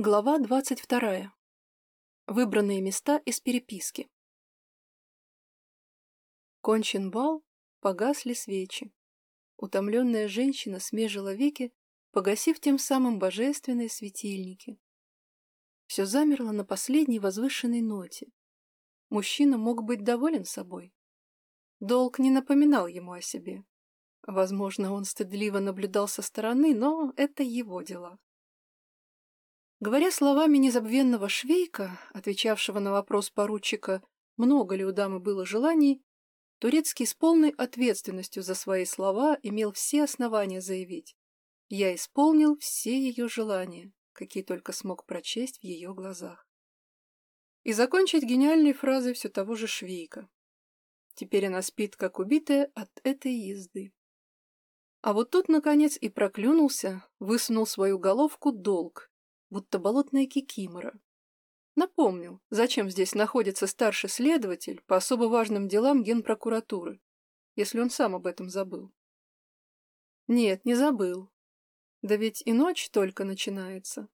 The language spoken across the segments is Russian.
Глава двадцать вторая. Выбранные места из переписки. Кончен бал, погасли свечи. Утомленная женщина смежила веки, погасив тем самым божественные светильники. Все замерло на последней возвышенной ноте. Мужчина мог быть доволен собой. Долг не напоминал ему о себе. Возможно, он стыдливо наблюдал со стороны, но это его дела. Говоря словами незабвенного Швейка, отвечавшего на вопрос поручика, много ли у дамы было желаний, Турецкий с полной ответственностью за свои слова имел все основания заявить. Я исполнил все ее желания, какие только смог прочесть в ее глазах. И закончить гениальной фразой все того же Швейка. Теперь она спит, как убитая от этой езды. А вот тут, наконец, и проклюнулся, высунул свою головку долг будто болотная кикимора. Напомнил, зачем здесь находится старший следователь по особо важным делам генпрокуратуры, если он сам об этом забыл. Нет, не забыл. Да ведь и ночь только начинается.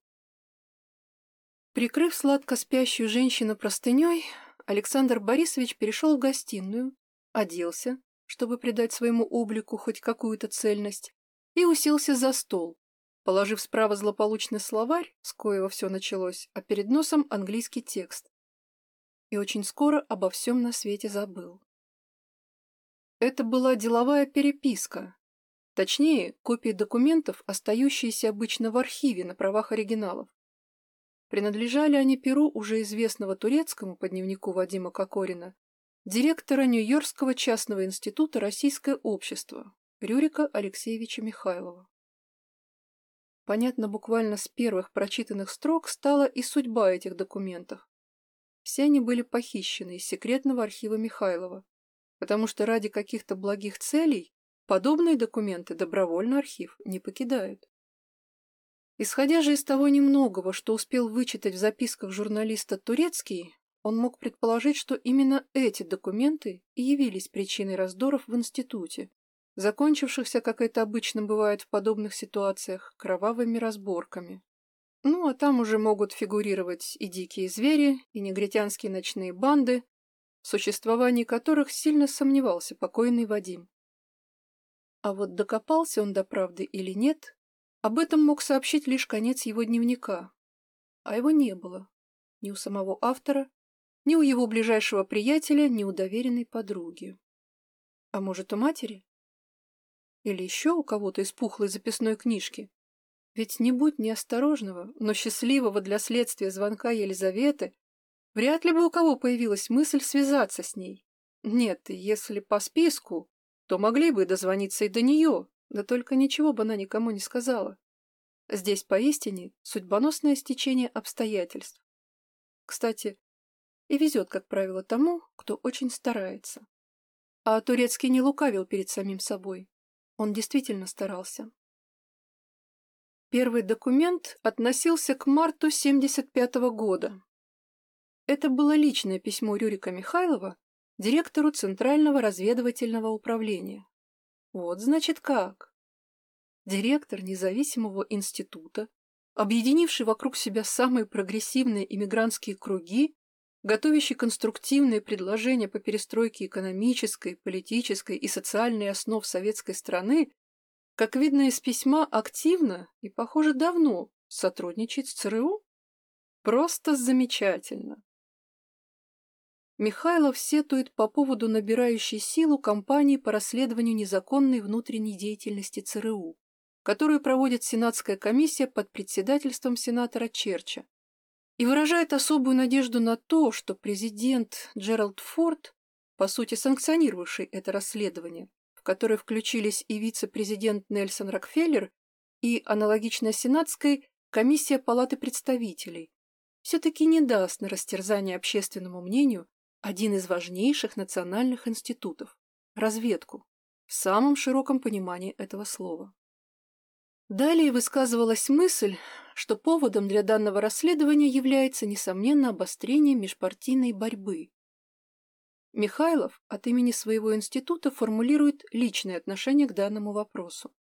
Прикрыв сладко спящую женщину простыней, Александр Борисович перешел в гостиную, оделся, чтобы придать своему облику хоть какую-то цельность, и уселся за стол, положив справа злополучный словарь, с коего все началось, а перед носом английский текст. И очень скоро обо всем на свете забыл. Это была деловая переписка, точнее, копии документов, остающиеся обычно в архиве на правах оригиналов. Принадлежали они перу уже известного турецкому по дневнику Вадима Кокорина, директора Нью-Йоркского частного института «Российское общество» Рюрика Алексеевича Михайлова. Понятно буквально с первых прочитанных строк стала и судьба этих документов. Все они были похищены из секретного архива Михайлова, потому что ради каких-то благих целей подобные документы добровольно архив не покидают. Исходя же из того немногого, что успел вычитать в записках журналиста Турецкий, он мог предположить, что именно эти документы и явились причиной раздоров в институте, закончившихся, как это обычно бывает в подобных ситуациях, кровавыми разборками. Ну, а там уже могут фигурировать и дикие звери, и негритянские ночные банды, в существовании которых сильно сомневался покойный Вадим. А вот докопался он до правды или нет, об этом мог сообщить лишь конец его дневника. А его не было. Ни у самого автора, ни у его ближайшего приятеля, ни у доверенной подруги. А может, у матери? Или еще у кого-то из пухлой записной книжки. Ведь не будь неосторожного, но счастливого для следствия звонка Елизаветы, вряд ли бы у кого появилась мысль связаться с ней. Нет, если по списку, то могли бы дозвониться и до нее, да только ничего бы она никому не сказала. Здесь поистине судьбоносное стечение обстоятельств. Кстати, и везет, как правило, тому, кто очень старается. А Турецкий не лукавил перед самим собой. Он действительно старался. Первый документ относился к марту 75 -го года. Это было личное письмо Рюрика Михайлова директору Центрального разведывательного управления. Вот значит как. Директор независимого института, объединивший вокруг себя самые прогрессивные иммигрантские круги, готовящий конструктивные предложения по перестройке экономической, политической и социальной основ советской страны, как видно из письма, активно и, похоже, давно сотрудничает с ЦРУ? Просто замечательно. Михайлов сетует по поводу набирающей силу кампании по расследованию незаконной внутренней деятельности ЦРУ, которую проводит Сенатская комиссия под председательством сенатора Черча, и выражает особую надежду на то, что президент Джеральд Форд, по сути санкционировавший это расследование, в которое включились и вице-президент Нельсон Рокфеллер, и аналогичная сенатской комиссия Палаты представителей, все-таки не даст на растерзание общественному мнению один из важнейших национальных институтов – разведку, в самом широком понимании этого слова. Далее высказывалась мысль, что поводом для данного расследования является, несомненно, обострение межпартийной борьбы. Михайлов от имени своего института формулирует личное отношение к данному вопросу.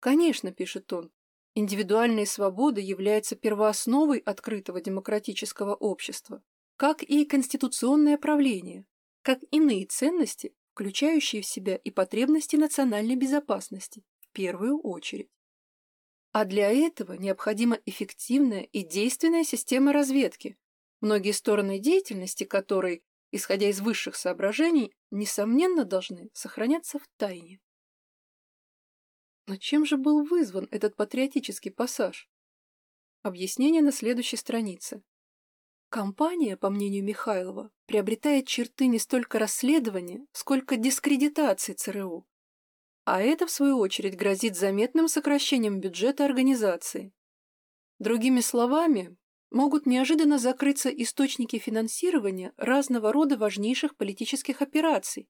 Конечно, пишет он, Индивидуальные свободы являются первоосновой открытого демократического общества, как и конституционное правление, как иные ценности, включающие в себя и потребности национальной безопасности, в первую очередь. А для этого необходима эффективная и действенная система разведки, многие стороны деятельности которой, исходя из высших соображений, несомненно должны сохраняться в тайне. Но чем же был вызван этот патриотический пассаж? Объяснение на следующей странице. Компания, по мнению Михайлова, приобретает черты не столько расследования, сколько дискредитации ЦРУ, а это, в свою очередь, грозит заметным сокращением бюджета организации. Другими словами, могут неожиданно закрыться источники финансирования разного рода важнейших политических операций.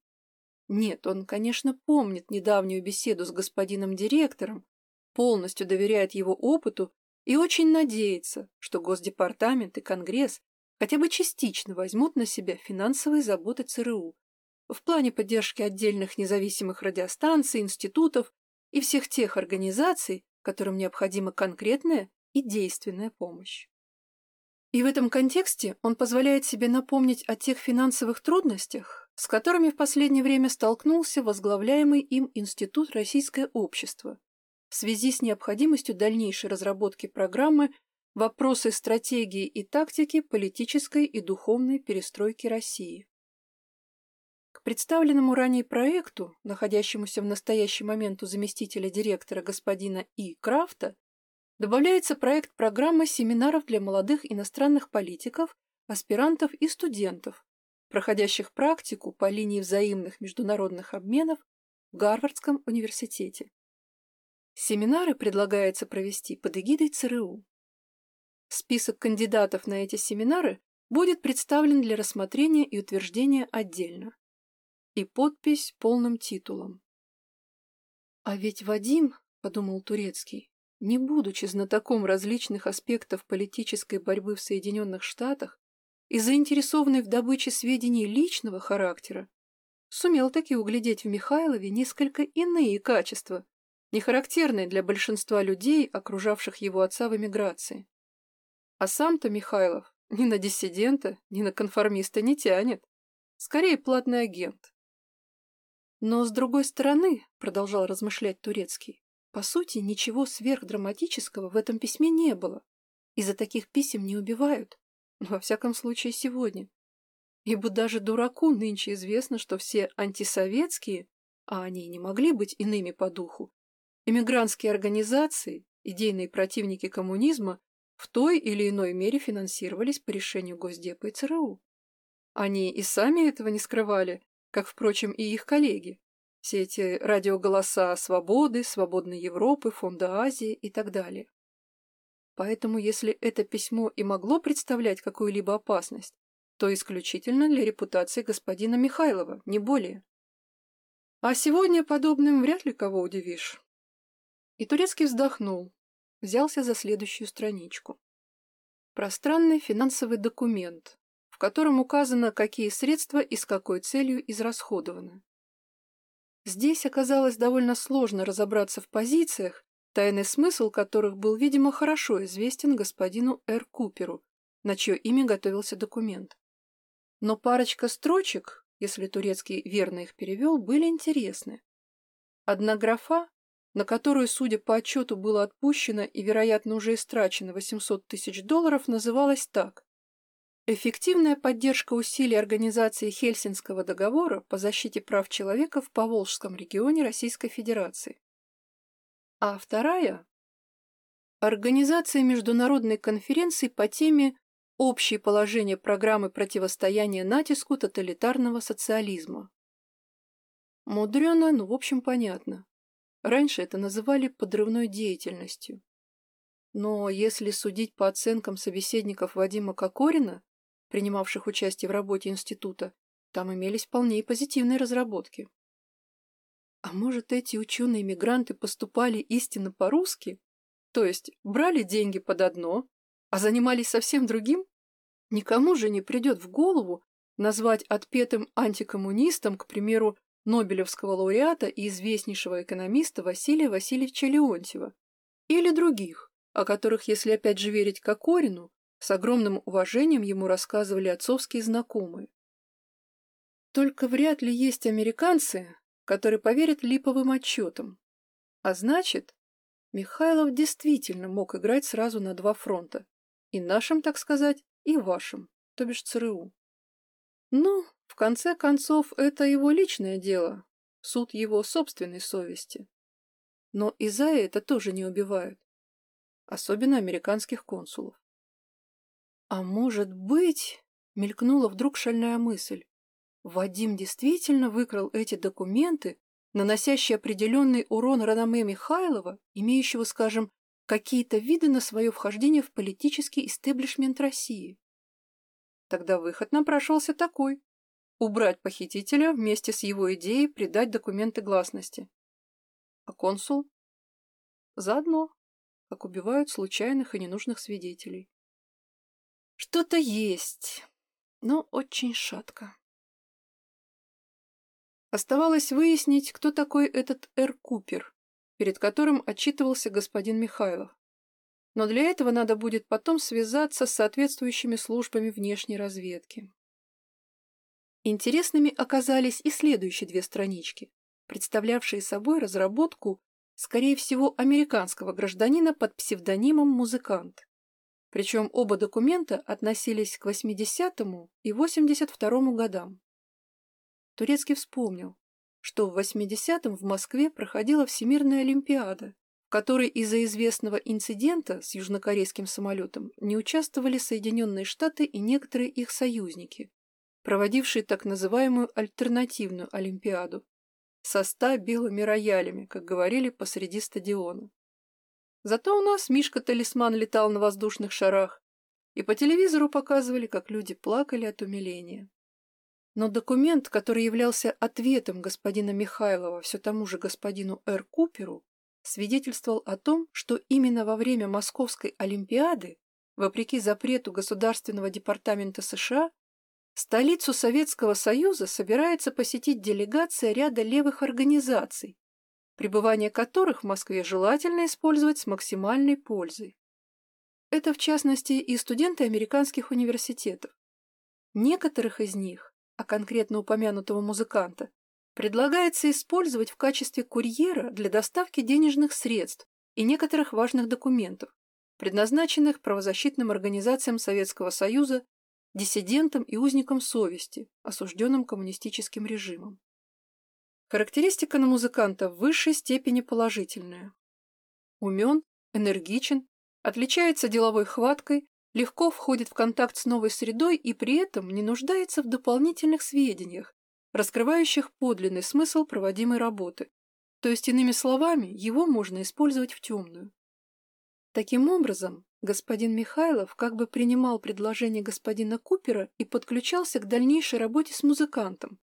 Нет, он, конечно, помнит недавнюю беседу с господином директором, полностью доверяет его опыту и очень надеется, что Госдепартамент и Конгресс хотя бы частично возьмут на себя финансовые заботы ЦРУ в плане поддержки отдельных независимых радиостанций, институтов и всех тех организаций, которым необходима конкретная и действенная помощь. И в этом контексте он позволяет себе напомнить о тех финансовых трудностях, с которыми в последнее время столкнулся возглавляемый им Институт Российское общество в связи с необходимостью дальнейшей разработки программы «Вопросы стратегии и тактики политической и духовной перестройки России». Представленному ранее проекту, находящемуся в настоящий момент у заместителя директора господина И. Крафта, добавляется проект программы семинаров для молодых иностранных политиков, аспирантов и студентов, проходящих практику по линии взаимных международных обменов в Гарвардском университете. Семинары предлагается провести под эгидой ЦРУ. Список кандидатов на эти семинары будет представлен для рассмотрения и утверждения отдельно и подпись полным титулом. «А ведь Вадим, — подумал Турецкий, — не будучи знатоком различных аспектов политической борьбы в Соединенных Штатах и заинтересованный в добыче сведений личного характера, сумел таки углядеть в Михайлове несколько иные качества, не характерные для большинства людей, окружавших его отца в эмиграции. А сам-то Михайлов ни на диссидента, ни на конформиста не тянет. Скорее, платный агент, но, с другой стороны, продолжал размышлять Турецкий, по сути, ничего сверхдраматического в этом письме не было. Из-за таких писем не убивают. Во всяком случае, сегодня. Ибо даже дураку нынче известно, что все антисоветские, а они не могли быть иными по духу, эмигрантские организации, идейные противники коммунизма, в той или иной мере финансировались по решению Госдепа и ЦРУ. Они и сами этого не скрывали, как, впрочем, и их коллеги. Все эти радиоголоса свободы, свободной Европы, Фонда Азии и так далее. Поэтому, если это письмо и могло представлять какую-либо опасность, то исключительно для репутации господина Михайлова, не более. А сегодня подобным вряд ли кого удивишь. И Турецкий вздохнул, взялся за следующую страничку. Пространный финансовый документ, в котором указано, какие средства и с какой целью израсходованы. Здесь оказалось довольно сложно разобраться в позициях, тайный смысл которых был, видимо, хорошо известен господину Р. Куперу, на чье имя готовился документ. Но парочка строчек, если турецкий верно их перевел, были интересны. Одна графа, на которую, судя по отчету, было отпущено и, вероятно, уже истрачено 800 тысяч долларов, называлась так Эффективная поддержка усилий Организации Хельсинского договора по защите прав человека в Поволжском регионе Российской Федерации. А вторая – Организация международной конференции по теме «Общие положения программы противостояния натиску тоталитарного социализма». Мудрено, но в общем понятно. Раньше это называли подрывной деятельностью. Но если судить по оценкам собеседников Вадима Кокорина, принимавших участие в работе института, там имелись вполне и позитивные разработки. А может, эти ученые-мигранты поступали истинно по-русски? То есть брали деньги под одно, а занимались совсем другим? Никому же не придет в голову назвать отпетым антикоммунистом, к примеру, Нобелевского лауреата и известнейшего экономиста Василия Васильевича Леонтьева или других. о которых, если опять же верить Кокорину, с огромным уважением ему рассказывали отцовские знакомые. Только вряд ли есть американцы, которые поверят липовым отчетам. А значит, Михайлов действительно мог играть сразу на два фронта. И нашим, так сказать, и вашим, то бишь ЦРУ. Ну, в конце концов, это его личное дело, суд его собственной совести. Но и за это тоже не убивают. Особенно американских консулов. А может быть, мелькнула вдруг шальная мысль, Вадим действительно выкрал эти документы, наносящие определенный урон Ранаме Михайлова, имеющего, скажем, какие-то виды на свое вхождение в политический истеблишмент России. Тогда выход напрашивался такой – убрать похитителя вместе с его идеей придать документы гласности. А консул? Заодно, как убивают случайных и ненужных свидетелей. Что-то есть, но очень шатко. Оставалось выяснить, кто такой этот Эр Купер, перед которым отчитывался господин Михайлов. Но для этого надо будет потом связаться с соответствующими службами внешней разведки. Интересными оказались и следующие две странички, представлявшие собой разработку, скорее всего, американского гражданина под псевдонимом «Музыкант». Причем оба документа относились к 80-му и 82-му годам. Турецкий вспомнил, что в 80-м в Москве проходила Всемирная Олимпиада, в которой из-за известного инцидента с южнокорейским самолетом не участвовали Соединенные Штаты и некоторые их союзники, проводившие так называемую альтернативную Олимпиаду со ста белыми роялями, как говорили, посреди стадиона. Зато у нас Мишка-талисман летал на воздушных шарах, и по телевизору показывали, как люди плакали от умиления. Но документ, который являлся ответом господина Михайлова все тому же господину Р. Куперу, свидетельствовал о том, что именно во время Московской Олимпиады, вопреки запрету Государственного департамента США, столицу Советского Союза собирается посетить делегация ряда левых организаций, пребывание которых в Москве желательно использовать с максимальной пользой. Это, в частности, и студенты американских университетов. Некоторых из них а конкретно упомянутого музыканта, предлагается использовать в качестве курьера для доставки денежных средств и некоторых важных документов, предназначенных правозащитным организациям Советского Союза, диссидентам и узникам совести, осужденным коммунистическим режимом. Характеристика на музыканта в высшей степени положительная. Умен, энергичен, отличается деловой хваткой, легко входит в контакт с новой средой и при этом не нуждается в дополнительных сведениях, раскрывающих подлинный смысл проводимой работы. То есть, иными словами, его можно использовать в темную. Таким образом, господин Михайлов как бы принимал предложение господина Купера и подключался к дальнейшей работе с музыкантом,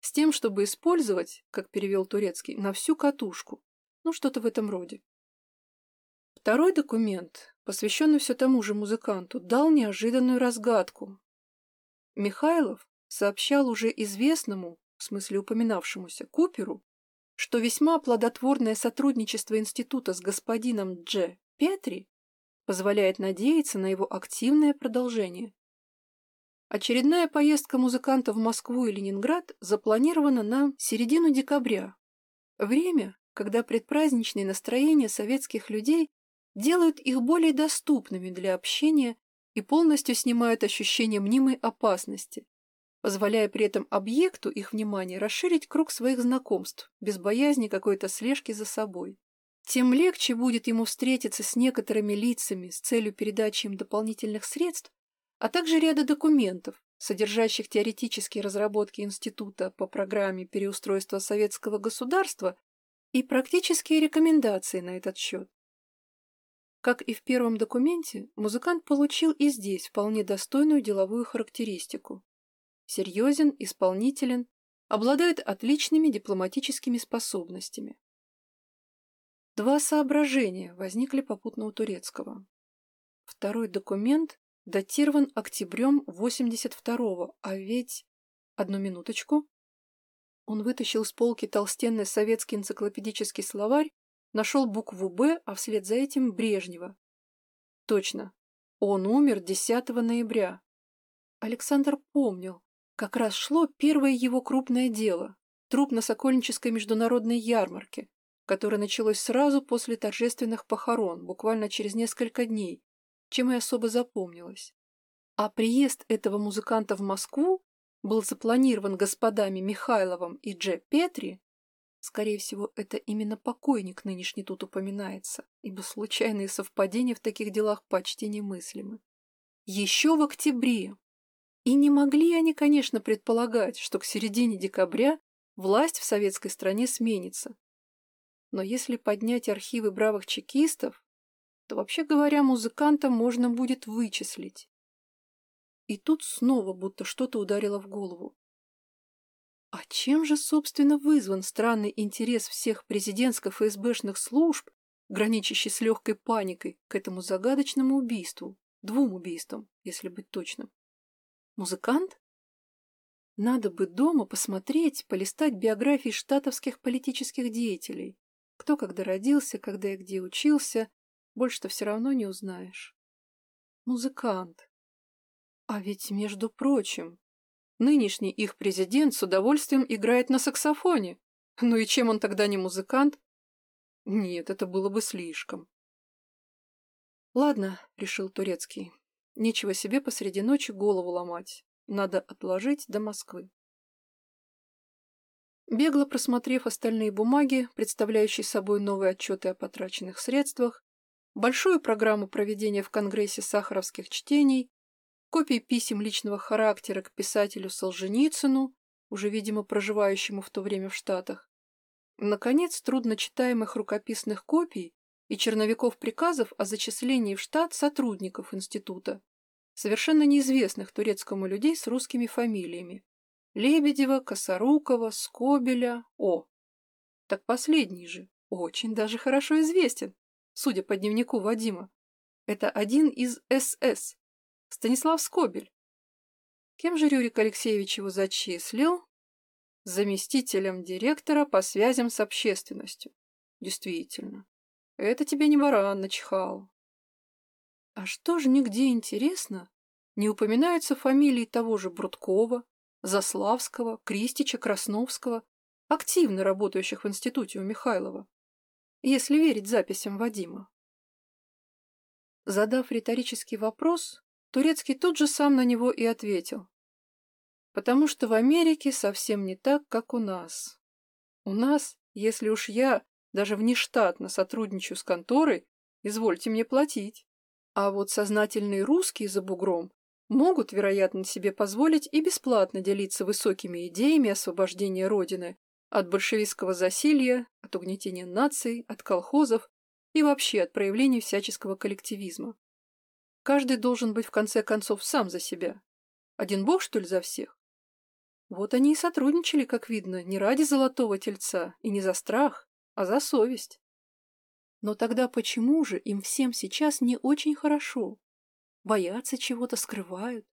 с тем, чтобы использовать, как перевел турецкий, на всю катушку. Ну, что-то в этом роде. Второй документ, посвященный все тому же музыканту, дал неожиданную разгадку. Михайлов сообщал уже известному, в смысле упоминавшемуся, Куперу, что весьма плодотворное сотрудничество института с господином Дж. Петри позволяет надеяться на его активное продолжение. Очередная поездка музыканта в Москву и Ленинград запланирована на середину декабря. Время, когда предпраздничные настроения советских людей делают их более доступными для общения и полностью снимают ощущение мнимой опасности, позволяя при этом объекту их внимания расширить круг своих знакомств без боязни какой-то слежки за собой. Тем легче будет ему встретиться с некоторыми лицами с целью передачи им дополнительных средств, а также ряда документов, содержащих теоретические разработки института по программе переустройства советского государства и практические рекомендации на этот счет. Как и в первом документе, музыкант получил и здесь вполне достойную деловую характеристику. Серьезен, исполнителен, обладает отличными дипломатическими способностями. Два соображения возникли попутно у турецкого. Второй документ датирован октябрем 82-го, а ведь... Одну минуточку. Он вытащил с полки толстенный советский энциклопедический словарь нашел букву «Б», а вслед за этим Брежнева. Точно. Он умер 10 ноября. Александр помнил, как раз шло первое его крупное дело – труп на Сокольнической международной ярмарке, которое началось сразу после торжественных похорон, буквально через несколько дней, чем и особо запомнилось. А приезд этого музыканта в Москву был запланирован господами Михайловым и Дже Петри, скорее всего, это именно покойник нынешний тут упоминается, ибо случайные совпадения в таких делах почти немыслимы. Еще в октябре. И не могли они, конечно, предполагать, что к середине декабря власть в советской стране сменится. Но если поднять архивы бравых чекистов, то, вообще говоря, музыканта можно будет вычислить. И тут снова будто что-то ударило в голову. А чем же, собственно, вызван странный интерес всех президентских ФСБшных служб, граничащий с легкой паникой, к этому загадочному убийству, двум убийствам, если быть точным? Музыкант? Надо бы дома посмотреть, полистать биографии штатовских политических деятелей. Кто когда родился, когда и где учился, больше-то все равно не узнаешь. Музыкант. А ведь, между прочим, нынешний их президент с удовольствием играет на саксофоне. Ну и чем он тогда не музыкант? Нет, это было бы слишком. Ладно, решил Турецкий. Нечего себе посреди ночи голову ломать. Надо отложить до Москвы. Бегло просмотрев остальные бумаги, представляющие собой новые отчеты о потраченных средствах, большую программу проведения в Конгрессе сахаровских чтений копии писем личного характера к писателю Солженицыну, уже, видимо, проживающему в то время в Штатах, наконец, трудночитаемых рукописных копий и черновиков приказов о зачислении в штат сотрудников института, совершенно неизвестных турецкому людей с русскими фамилиями – Лебедева, Косорукова, Скобеля, О. Так последний же очень даже хорошо известен, судя по дневнику Вадима. Это один из СС, Станислав Скобель. Кем же Рюрик Алексеевич его зачислил? Заместителем директора по связям с общественностью. Действительно. Это тебе не баран начихал. А что же нигде интересно? Не упоминаются фамилии того же Брудкова, Заславского, Кристича, Красновского, активно работающих в институте у Михайлова, если верить записям Вадима. Задав риторический вопрос, Турецкий тут же сам на него и ответил. Потому что в Америке совсем не так, как у нас. У нас, если уж я даже внештатно сотрудничаю с конторой, извольте мне платить. А вот сознательные русские за бугром могут, вероятно, себе позволить и бесплатно делиться высокими идеями освобождения Родины от большевистского засилья, от угнетения наций, от колхозов и вообще от проявлений всяческого коллективизма. Каждый должен быть в конце концов сам за себя. Один бог, что ли, за всех? Вот они и сотрудничали, как видно, не ради золотого тельца и не за страх, а за совесть. Но тогда почему же им всем сейчас не очень хорошо? Боятся чего-то, скрывают.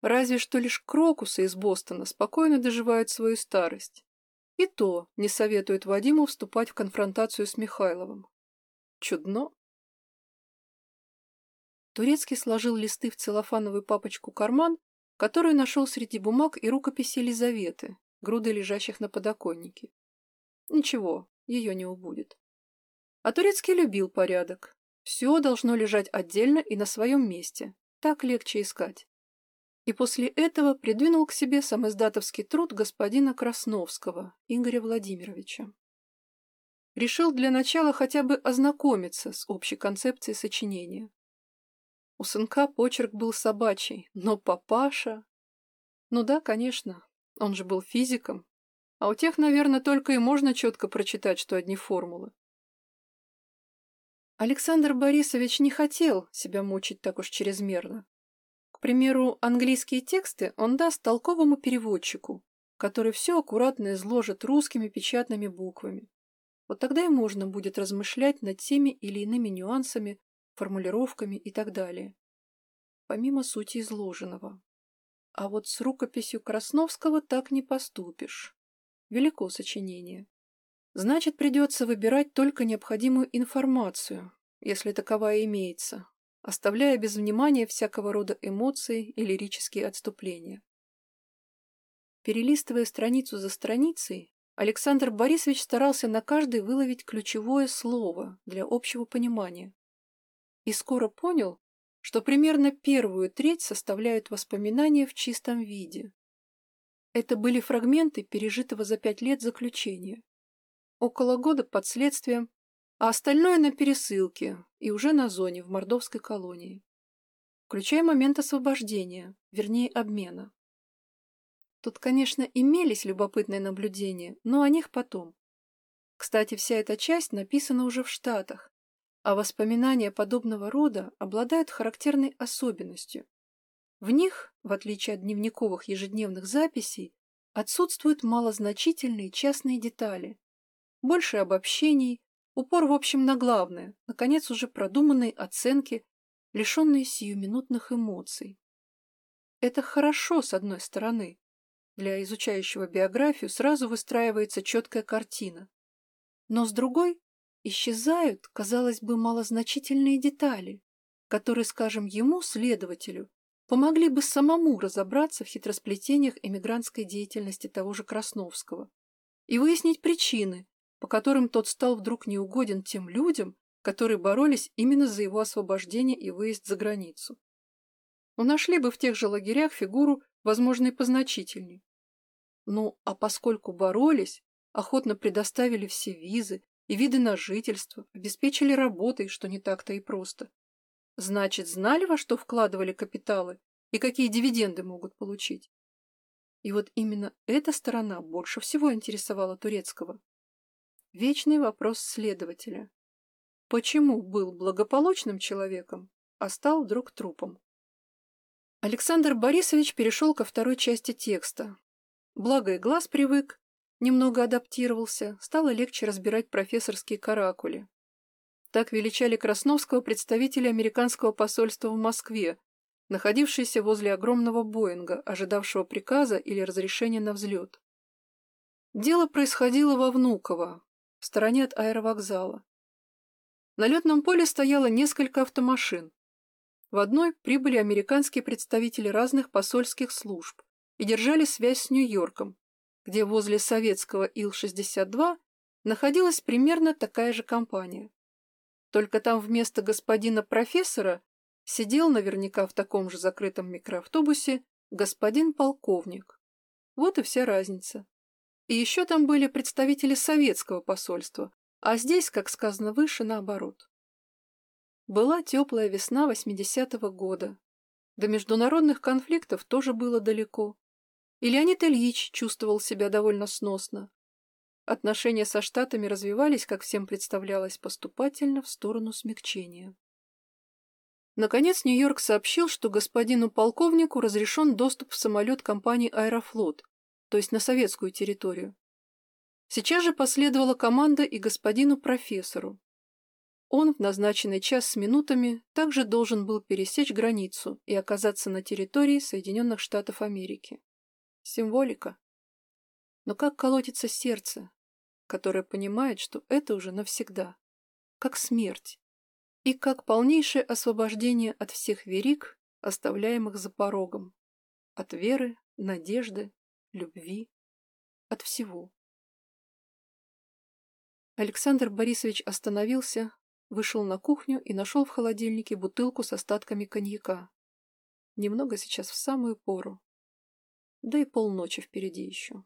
Разве что лишь крокусы из Бостона спокойно доживают свою старость. И то не советует Вадиму вступать в конфронтацию с Михайловым. Чудно. Турецкий сложил листы в целлофановую папочку карман, которую нашел среди бумаг и рукописи Елизаветы, груды лежащих на подоконнике. Ничего, ее не убудет. А Турецкий любил порядок. Все должно лежать отдельно и на своем месте. Так легче искать. И после этого придвинул к себе самоиздатовский труд господина Красновского, Игоря Владимировича. Решил для начала хотя бы ознакомиться с общей концепцией сочинения. У сынка почерк был собачий, но папаша... Ну да, конечно, он же был физиком. А у тех, наверное, только и можно четко прочитать, что одни формулы. Александр Борисович не хотел себя мучить так уж чрезмерно. Примеру, английские тексты он даст толковому переводчику, который все аккуратно изложит русскими печатными буквами. Вот тогда и можно будет размышлять над теми или иными нюансами формулировками и так далее. Помимо сути изложенного. А вот с рукописью Красновского так не поступишь. Велико сочинение. Значит, придется выбирать только необходимую информацию, если таковая имеется, оставляя без внимания всякого рода эмоции и лирические отступления. Перелистывая страницу за страницей, Александр Борисович старался на каждой выловить ключевое слово для общего понимания. И скоро понял, что примерно первую треть составляют воспоминания в чистом виде. Это были фрагменты пережитого за пять лет заключения. Около года под следствием, а остальное на пересылке и уже на зоне в мордовской колонии. Включая момент освобождения, вернее обмена. Тут, конечно, имелись любопытные наблюдения, но о них потом. Кстати, вся эта часть написана уже в Штатах, а воспоминания подобного рода обладают характерной особенностью. В них, в отличие от дневниковых ежедневных записей, отсутствуют малозначительные частные детали, больше обобщений, упор в общем на главное, наконец уже продуманные оценки, лишенные сиюминутных эмоций. Это хорошо, с одной стороны, для изучающего биографию сразу выстраивается четкая картина. Но с другой исчезают, казалось бы, малозначительные детали, которые, скажем, ему, следователю, помогли бы самому разобраться в хитросплетениях эмигрантской деятельности того же Красновского и выяснить причины, по которым тот стал вдруг неугоден тем людям, которые боролись именно за его освобождение и выезд за границу. Но нашли бы в тех же лагерях фигуру возможно, и позначительней. Ну, а поскольку боролись, охотно предоставили все визы и виды на жительство, обеспечили работой, что не так-то и просто. Значит, знали, во что вкладывали капиталы и какие дивиденды могут получить. И вот именно эта сторона больше всего интересовала Турецкого. Вечный вопрос следователя. Почему был благополучным человеком, а стал вдруг трупом? Александр Борисович перешел ко второй части текста. Благо и глаз привык, немного адаптировался, стало легче разбирать профессорские каракули. Так величали Красновского представители американского посольства в Москве, находившиеся возле огромного Боинга, ожидавшего приказа или разрешения на взлет. Дело происходило во Внуково, в стороне от аэровокзала. На летном поле стояло несколько автомашин, в одной прибыли американские представители разных посольских служб и держали связь с Нью-Йорком, где возле советского Ил-62 находилась примерно такая же компания. Только там вместо господина профессора сидел наверняка в таком же закрытом микроавтобусе господин полковник. Вот и вся разница. И еще там были представители советского посольства, а здесь, как сказано выше, наоборот. Была теплая весна 80-го года. До международных конфликтов тоже было далеко. И Леонид Ильич чувствовал себя довольно сносно. Отношения со Штатами развивались, как всем представлялось, поступательно в сторону смягчения. Наконец Нью-Йорк сообщил, что господину полковнику разрешен доступ в самолет компании «Аэрофлот», то есть на советскую территорию. Сейчас же последовала команда и господину профессору, он в назначенный час с минутами также должен был пересечь границу и оказаться на территории Соединенных Штатов Америки. Символика. Но как колотится сердце, которое понимает, что это уже навсегда, как смерть, и как полнейшее освобождение от всех верик, оставляемых за порогом, от веры, надежды, любви, от всего. Александр Борисович остановился, Вышел на кухню и нашел в холодильнике бутылку с остатками коньяка. Немного сейчас в самую пору. Да и полночи впереди еще.